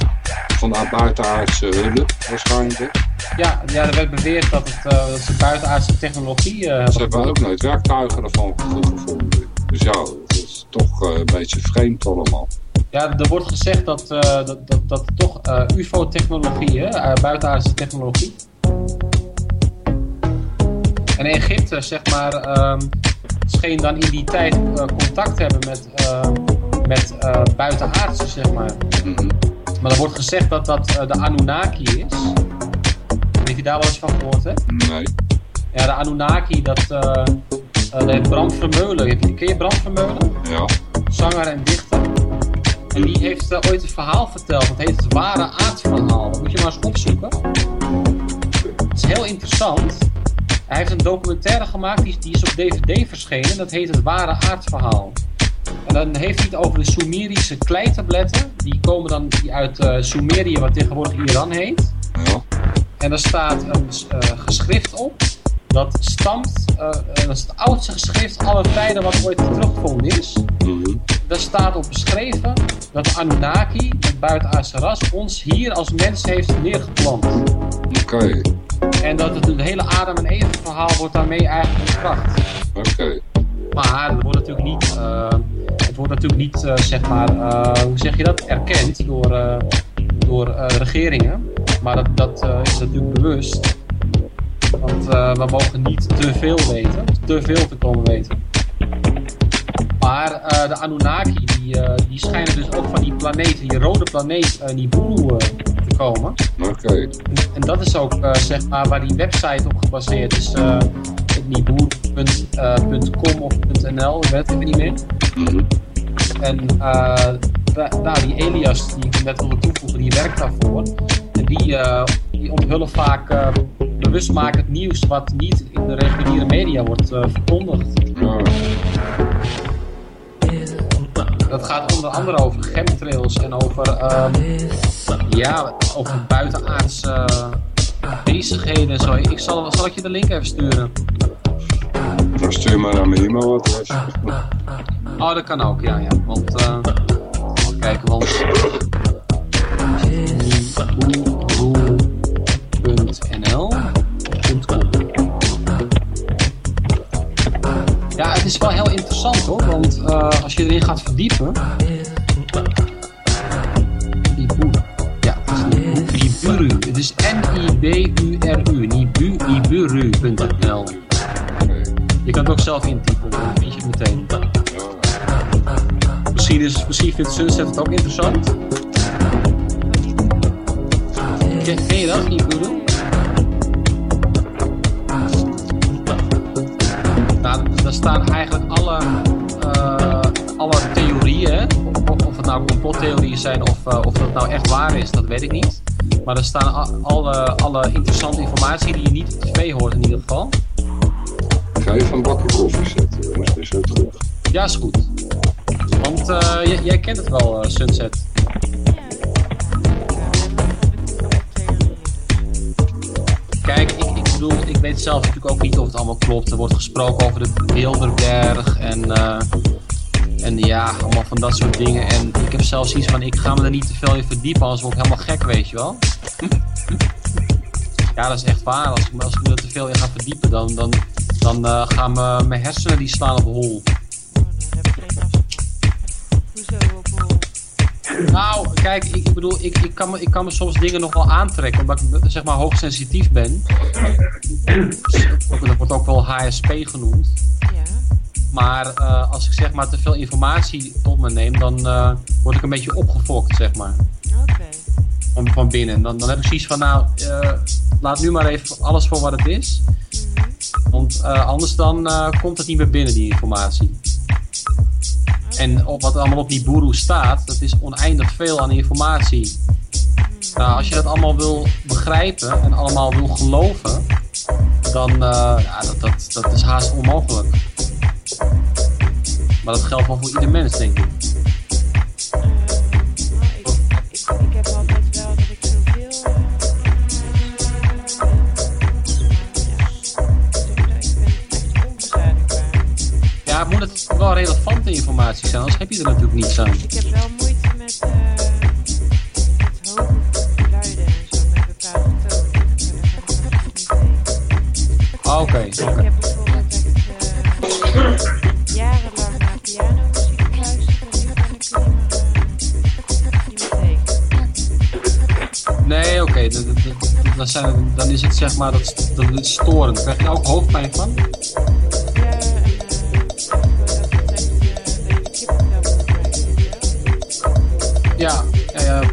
vanuit buitenaardse hulp waarschijnlijk. Ja, ja, er werd beweerd dat, het, eh, dat ze buitenaardse technologie eh, Ze hebben. hebben ook nooit werktuigen ervan gevonden. Dus ja, dat is toch eh, een beetje vreemd allemaal. Ja, er wordt gezegd dat, eh, dat, dat, dat toch eh, UFO-technologie, eh, buitenaardse technologie. En Egypte, zeg maar, ehm, scheen dan in die tijd eh, contact te hebben met, eh, met eh, buitenaardse, zeg maar. Mhm. Maar er wordt gezegd dat dat eh, de Anunnaki is. Weet je daar wel eens van gehoord, hè? Nee. Ja, de Anunnaki, dat, dat heeft Bram Vermeulen. Heb Ken je Bram Vermeulen? Ja. Zanger en dichter. En die heeft ooit een verhaal verteld. Dat heet het ware aardverhaal. Dat moet je maar eens opzoeken. Het is heel interessant. Hij heeft een documentaire gemaakt, die, die is op DVD verschenen. Dat heet het ware aardverhaal. En dan heeft hij het over de Sumerische kleitabletten. Die komen dan uit eh, Sumerië, wat tegenwoordig Iran heet. Ja. En daar staat een eh, geschrift op. Dat stamt, eh, dat is het oudste geschrift aller tijden wat ooit teruggevonden is. Mhm. Daar staat op beschreven dat Anunnaki, het buitenaardse ras, ons hier als mens heeft neergeplant. Oké. En dat het, het hele Adam en Eva verhaal wordt daarmee eigenlijk ontkracht. Oké. Maar het wordt natuurlijk niet, eh, het wordt natuurlijk niet eh, zeg maar, eh, hoe zeg je dat, erkend door, door regeringen. Maar dat, dat is natuurlijk bewust. Want we mogen niet te veel weten, te veel te komen weten. Maar de Anunnaki, die, die schijnen dus ook van die planeet, die rode planeet eh, Nibiru komen. Oké. En, en dat is ook eh, zeg maar waar die website op gebaseerd is. eh niboer.com of .nl, ik weet het niet meer. Mhm. En eh, da- nou, die Elias die ik net wilde toevoegen, die werkt daarvoor. En die, eh, die onthullen vaak uh, bewustmakend nieuws wat niet in de reguliere media wordt eh, verkondigd. Dat gaat onder andere over chemtrails en over, ehm, ja, over buitenaardse eh, bezigheden en zo. Ik zal, zal ik je de link even sturen? Dan stuur maar naar mijn e-mailadres. Oh, dat kan ook, ja, ja. Want, eh, even kijken, want... Niboeroe.nl Ja, het is wel heel interessant hoor, want eh, als je erin gaat verdiepen... Is. Nibu- Niburu.nl Je kan het ook zelf intypen, dan vind je het meteen. Misschien, is, misschien vindt Sunset het ook interessant. Ken, je dat, Nibiru? Nou, daar staan eigenlijk alle, eh, alle theorieën, of, of het nou complottheorieën zijn of, eh, of dat nou echt waar is, dat weet ik niet. Maar er staan alle, alle interessante informatie die je niet op tv hoort in ieder geval. Ga even een bakje koffie zetten, jongens. Ben zo terug. Ja, is goed. Want eh, jij, jij kent het wel, eh, Sunset. Kijk, ik, ik, bedoel, ik weet zelf natuurlijk ook niet of het allemaal klopt. Er wordt gesproken over de Bilderberg en, eh, en ja, allemaal van dat soort dingen. En ik heb zelfs iets van, ik ga me er niet te veel in verdiepen, anders word ik helemaal gek, weet je wel. Ja, dat is echt waar. Als ik, me- er te veel in ga verdiepen, dan, dan, dan eh, gaan me- mijn hersenen die slaan op hol. Nou, kijk, ik, bedoel, ik, ik, kan me, ik kan me soms dingen nog wel aantrekken, omdat ik zeg maar hoogsensitief ben. Dat wordt ook wel HSP genoemd. Ja. Maar eh, als ik zeg maar te veel informatie tot me neem, dan eh, word ik een beetje opgefokt, zeg maar. Van, van binnen. Dan, dan heb ik zoiets van, nou, eh, laat nu maar even alles voor wat het is. Mhm. Want eh, anders dan eh, komt het niet meer binnen, die informatie. En op wat allemaal op die boeroe staat, dat is oneindig veel aan informatie. Nou, als je dat allemaal wil begrijpen en allemaal wil geloven, dan ja, dat, dat, dat is haast onmogelijk. Maar dat geldt wel voor ieder mens, denk ik. Ja, moet het wel relevante informatie zijn, anders heb je er natuurlijk niets aan. Ik heb wel moeite met, uh, met hoge geluiden en zo, met bepaalde tonen. Mee. Oké, okay, oké. Okay. Ik heb bijvoorbeeld echt uh, jarenlang naar pianomuziek geluisterd en nu ben ik er niet meer, uh, niet meer tegen. Nee, oké, okay. dan, dan is het zeg maar, dat, dat is storend. Krijg je ook hoofdpijn van?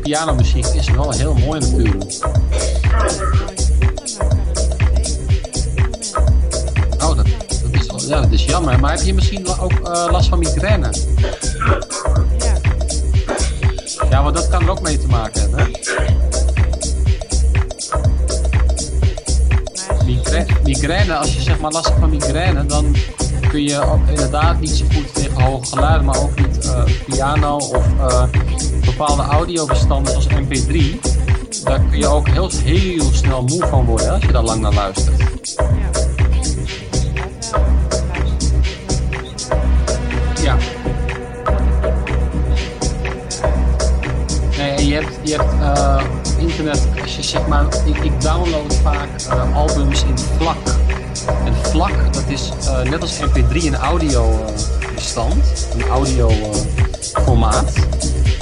Pianomuziek is wel heel mooi natuurlijk. Oh, dat, dat, is, wel, ja, dat is jammer. Maar heb je misschien ook uh, last van migraine? Ja. Want dat kan er ook mee te maken hebben. Migraine, als je zeg maar last hebt van migraine, dan kun je inderdaad niet zo goed tegen hoge geluiden, maar ook niet uh, piano of uh, bepaalde audiobestanden zoals MP3. Daar kun je ook heel, heel snel moe van worden als je daar lang naar luistert. Ja. Nee, en je hebt, je hebt uh, internet, als je zeg maar, ik, ik download vaak uh, albums in vlak. En vlak, dat is uh, net als MP3 een audio bestand, een audio formaat.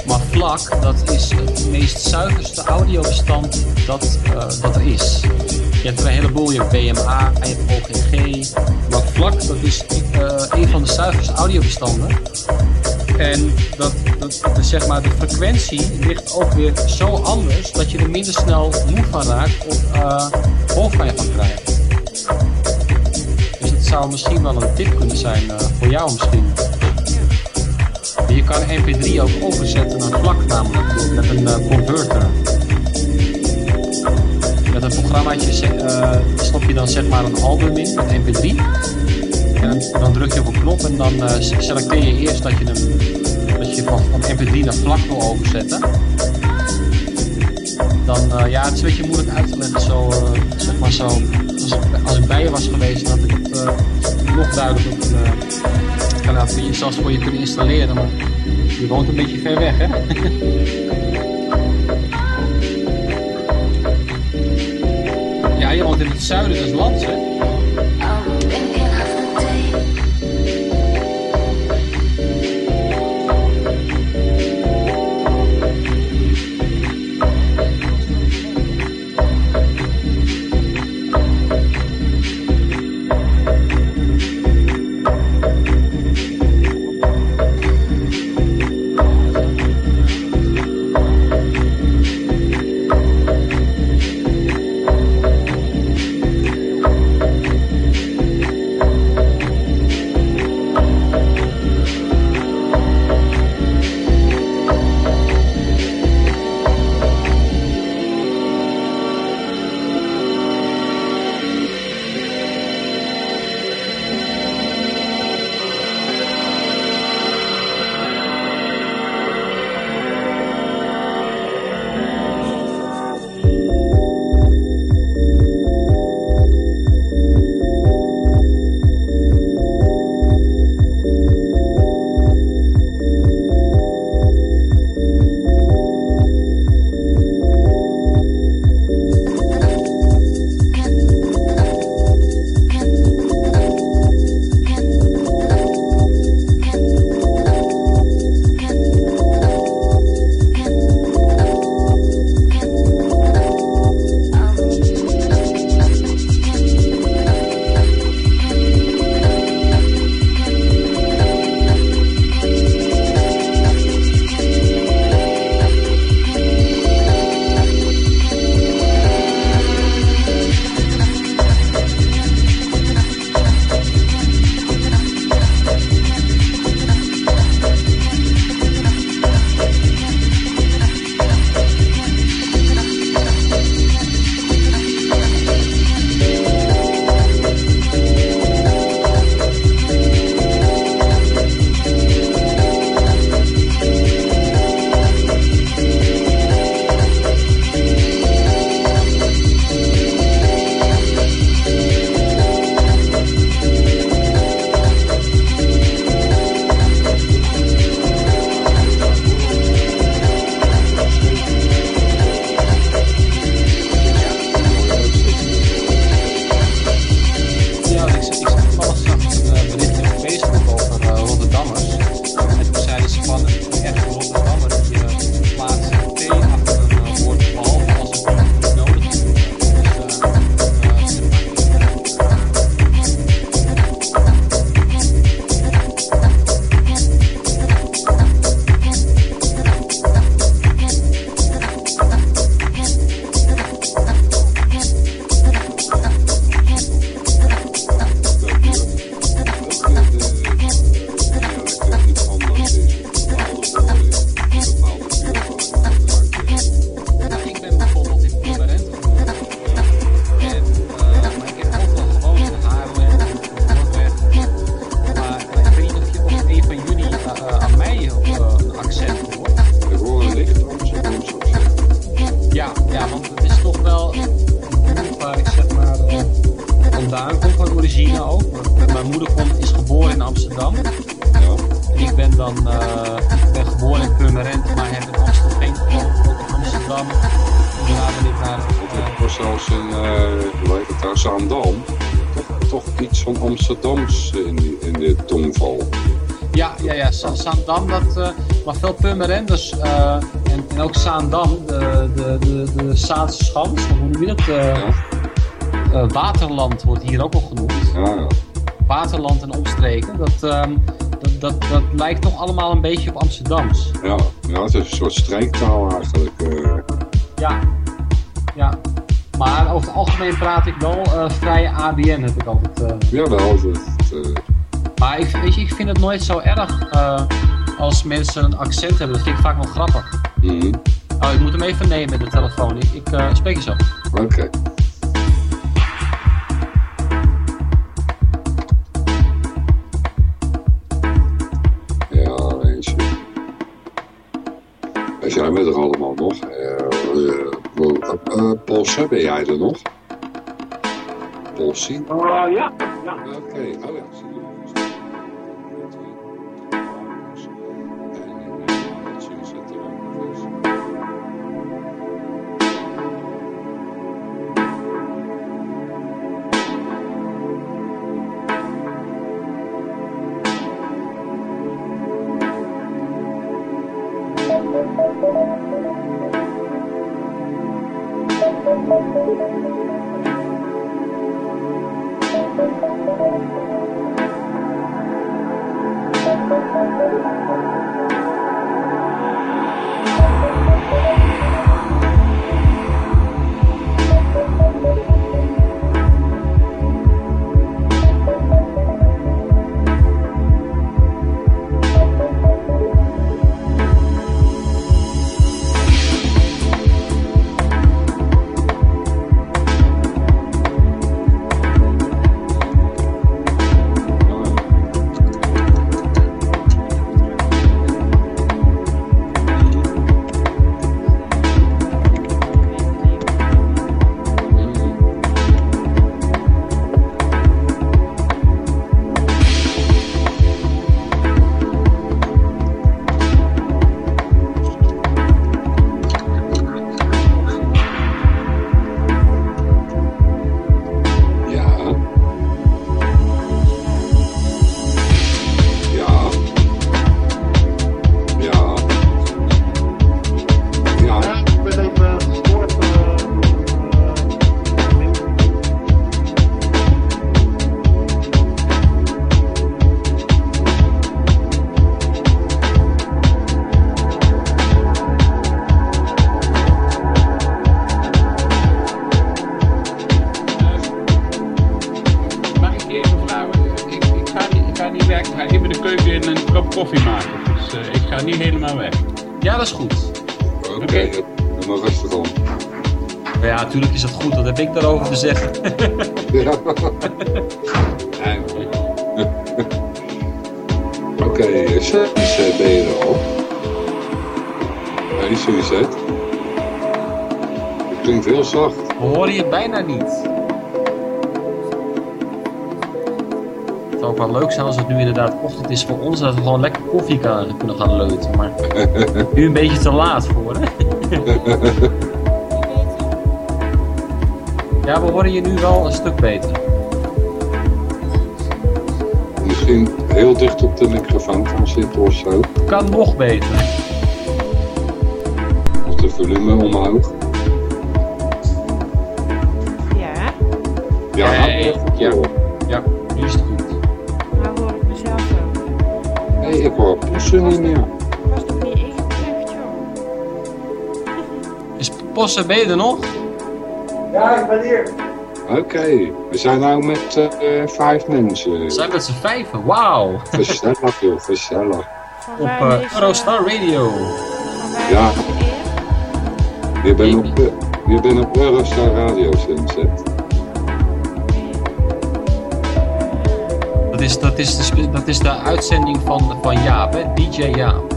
Maar vlak, dat is het meest zuiverste audiobestand dat, dat er is. Je hebt er een heleboel, je hebt BMA, je hebt OGG. Maar vlak, dat is een van de zuiverste audiobestanden. En dat, dat, dat, zeg maar, de frequentie ligt ook weer zo anders dat je er minder snel moe van raakt of uh, hoofdpijn van krijgt. Dus het zou misschien wel een tip kunnen zijn uh, voor jou misschien. Je kan mp3 ook overzetten naar vlak namelijk met een uh, converter. Met een programmaatje stop je dan zeg maar een album in met mp3. En dan druk je op een knop en dan uh, selecteer je eerst dat je hem dat je van, van mp3 naar vlak wil overzetten. Dan, ja, het is een beetje moeilijk uit te leggen zo, zeg maar zo. Als ik, als ik bij je was geweest, had ik het uh, nog duidelijker kunnen, kan dat je zelfs voor je kunnen installeren. Maar je woont een beetje ver weg, hè? ja, je woont in het zuiden des lands, hè? Wordt hier ook al genoemd. Ja, ja. Waterland en omstreken, dat, ehm, dat, dat, dat lijkt toch allemaal een beetje op Amsterdams. Ja, ja, het is een soort streektaal eigenlijk. eh. Ja, ja. Maar over het algemeen praat ik wel eh vrij ABN, heb ik altijd. eh. jawel, het, eh, Maar ik, weet je, ik vind het nooit zo erg eh, als mensen een accent hebben. Dat vind ik vaak wel grappig. mhm. Oh, ik moet hem even nemen, de telefoon. Ik, ik eh, spreek je zo. Oké. Ja, We er allemaal nog. Eh eh, eh, Polsen, ben jij er nog? Polsie? Oh, ja. ja. Oké, oh ja. zie je. Koffie maken. Dus eh, ik ga niet helemaal weg. Ja, dat is goed. Oké, doe maar rustig om. Maar ja, natuurlijk is dat goed. Wat heb ik daarover te zeggen? Ja. Oké, okay, Suze, ben je er al? Het klinkt heel zacht. We horen je bijna niet. Zou ook wel leuk zijn als het nu inderdaad ochtend is voor ons. Dat we gewoon lekker koffie kan- kunnen gaan leuten. Maar nu een beetje te laat voor, hè? Ja, we horen je nu wel een stuk beter. Misschien heel dicht op de microfoon gaan zitten of zo. Kan nog beter. Of de volume omhoog. Ja, Ja, ja. Hoor poesen niet meer. Ik was nog niet ingedrukt, joh. Is Posse, ben je er nog? Ja, ik ben hier. Oké, we zijn nou met eh, eh, vijf mensen. We zijn met z'n vijven. Wauw. Gezellig joh, gezellig. Op eh, is, Eurostar Radio. Van waar Ja. Je bent op, eh, je bent op Eurostar Radio Sunset. Dat is, de, dat is de uitzending van, van Jaap? DJ Jaap.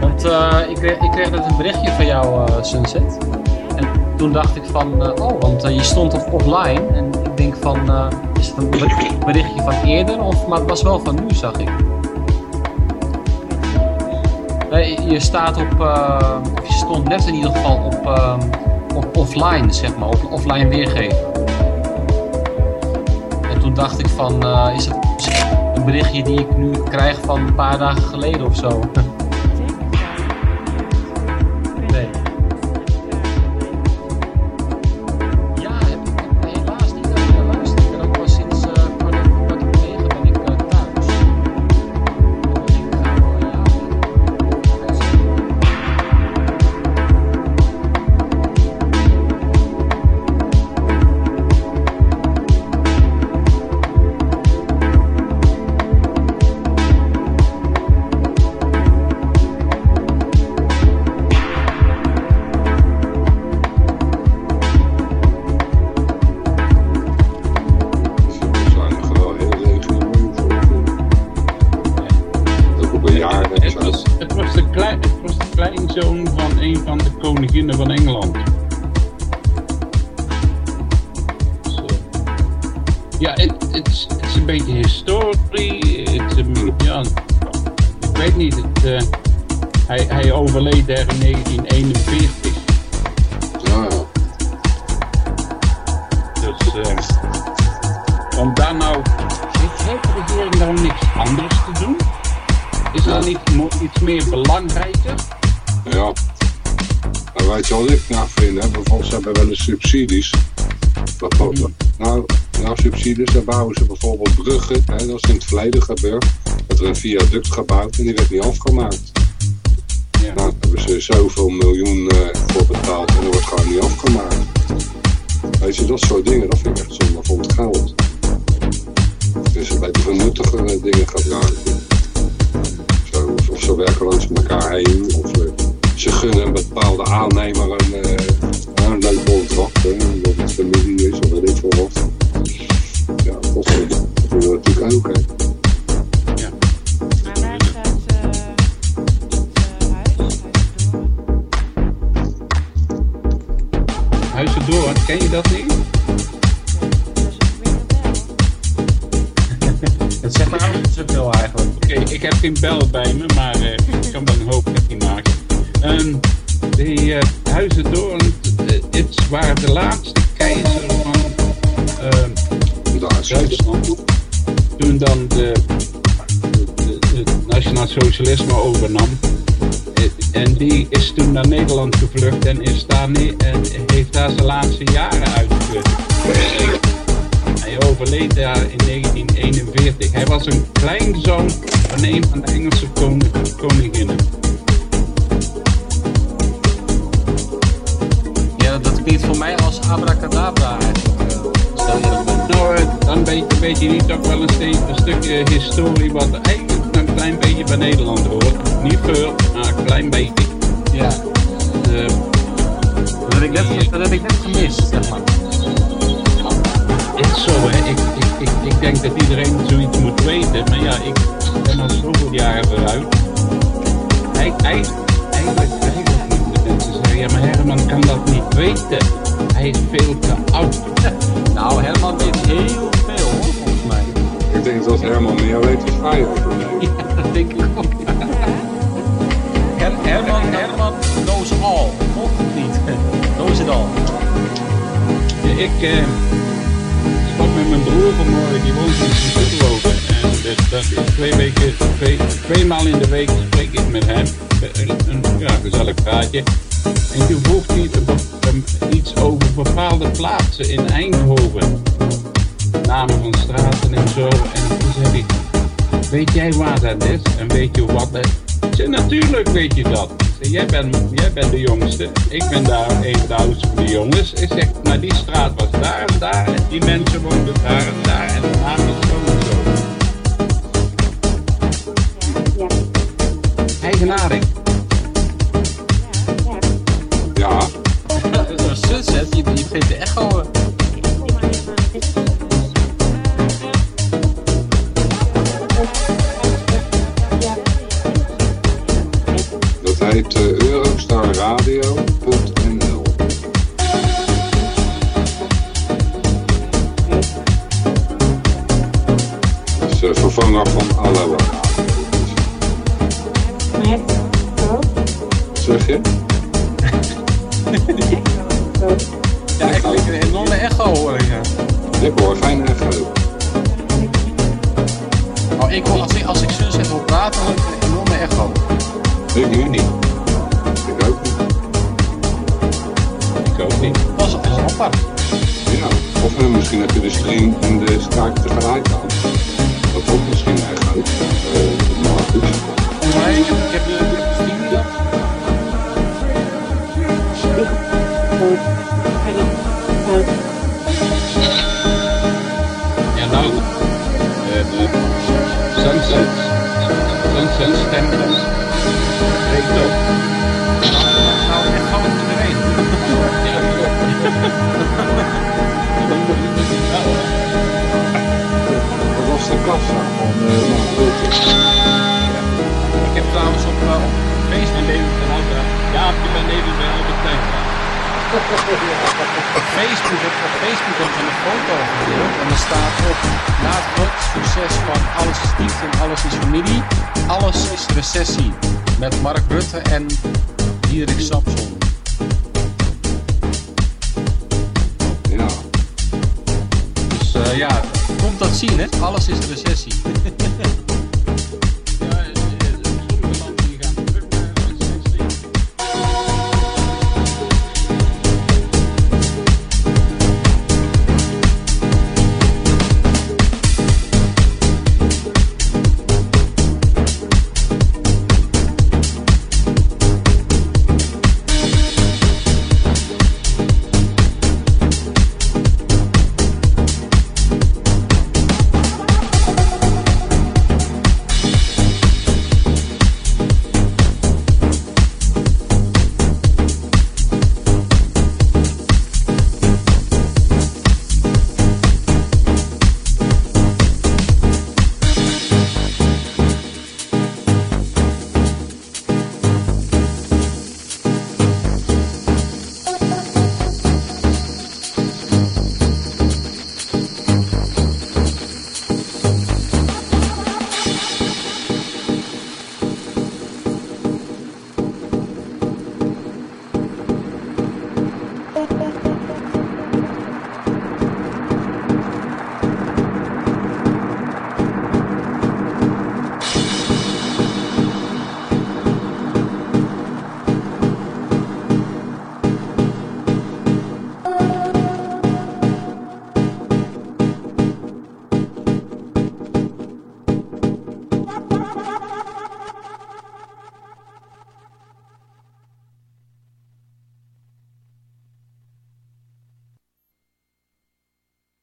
Want eh, ik, kreeg, ik kreeg net een berichtje van jou, eh, Sunset. En toen dacht ik van, eh, oh, want je stond op offline. En ik denk van, is het een ber- berichtje van eerder? Of, maar het was wel van nu, zag ik. Je staat op, je stond net in ieder geval op, eh, op offline, zeg maar, op offline weergeven. En toen dacht ik van, eh, is het een berichtje die ik nu krijg van een paar dagen geleden of zo? Viaduct gebouwd en die werd niet afgemaakt. Ja. Nou, daar hebben ze zoveel miljoen eh, voor betaald en dat wordt gewoon niet afgemaakt. Weet je, dat soort dingen, dat vind ik echt zonde van het geld. Dus een beetje van nuttigere dingen gebruiken. Zo, of, of ze werken langs elkaar heen, of eh, ze gunnen een bepaalde aannemer een, eh, een leuk contract, omdat het familie is of weet ik veel wat. Ja, dat doen we natuurlijk ook, hè. Ken je dat niet? Dat is ook weer een bel. Het zegt maar niet zo veel eigenlijk. Oké, ik heb geen bel bij me, maar eh, ik kan wel een hoop happy maken. Ehm die eh Huizendoorn, eh, het waren de laatste keizer van ehm. Duitsland. Toen dan de, de, de- het nationaal socialisme overnam. En die is toen naar Nederland gevlucht en is daar en heeft daar zijn laatste jaren uitgevoerd. Hij overleed daar in 1941. Hij was een kleinzoon van een van de Engelse koning- koninginnen. Ja, dat klinkt voor mij als abracadabra eigenlijk. eh, Stel je dat bent. Nou, eh, dan weet, weet je niet ook wel een, stukje historie wat eigenlijk klein beetje bij Nederland hoort. Niet veel, maar een klein beetje. Ja, Eh, dat heb ik net, dat heb ik net gemist, zeg maar. Het is zo, hè. Ik, ik, ik, ik denk dat iedereen zoiets moet weten. Maar ja, ik ben al zoveel jaren vooruit. Hij, hij, eigenlijk, eigenlijk mensen zeggen... Ja, maar Herman kan dat niet weten. Hij is veel te oud. Nou, Herman weet heel veel hoor. Ik denk dat Herman meer weet dan wij over. Ja, dat denk ik ook. Her Herman, Herman knows all, of niet? Knows it all. Ja, ik eh, sprak met mijn broer vanmorgen. Die woont in Sint-Loven. En dat, dat is twee weken... Twee, twee maal in de week spreek ik met hem. Een, een ja, gezellig praatje. En toen vroeg hij iets over bepaalde plaatsen in Eindhoven. Namen van straten en zo. En toen zei hij, weet jij waar dat is? En weet je wat dat Ik zei, natuurlijk weet je dat. Ik zei, jij bent, jij bent de jongste. Ik ben daar een van de oudste van de jongens. Ik zeg, maar die straat was daar en daar. En die mensen woonden daar en daar. En de naam is zo en zo. Eigenaardig. Ja, Zo'n sunset, je, je vindt de echo. Facebook hebben een foto gedeeld en er staat op na het succes van Alles is lief en Alles is Familie, Alles is Recessie met Mark Rutte en Diederik Samson. Ja. Dus eh, ja, komt dat zien hè, Alles is Recessie.